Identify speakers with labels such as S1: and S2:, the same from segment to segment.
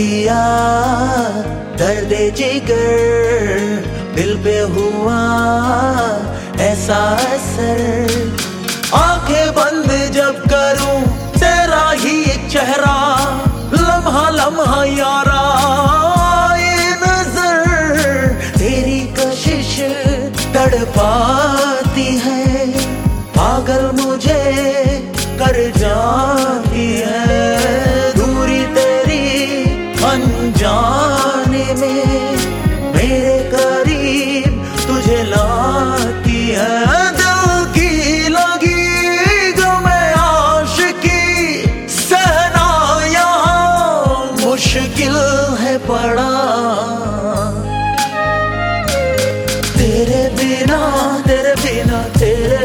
S1: दिया, दर्द जिगर, दिल पे हुआ ऐसा असर। आँखें बंद जब करूँ, तेरा ही एक चेहरा, लम्हा लम्हा यारा। ये नज़र तेरी कशिश तड़पाती है, पागल मुझे कर जाती है पड़ा तेरे बिना तेरे बिना तेरे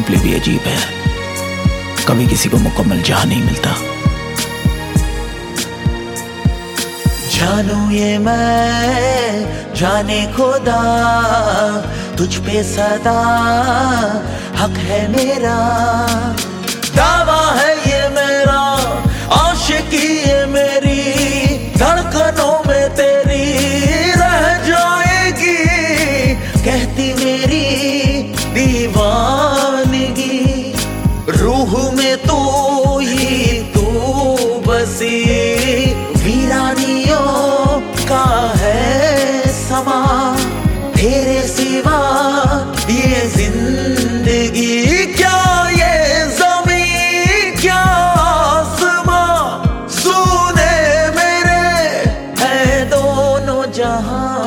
S2: स्क्रीन प्ले भी अजीब है। कभी किसी को मुकम्मल जहाँ नहीं मिलता।
S1: जानू ये मैं, जाने खुदा, तुझ पे सदा, हक है मेरा। दावा है तू ही, तू बसी वीरानियों का है समा। तेरे सिवा ये ज़िंदगी क्या, ये जमी क्या आसमां? सुने मेरे, है दोनों जहाँ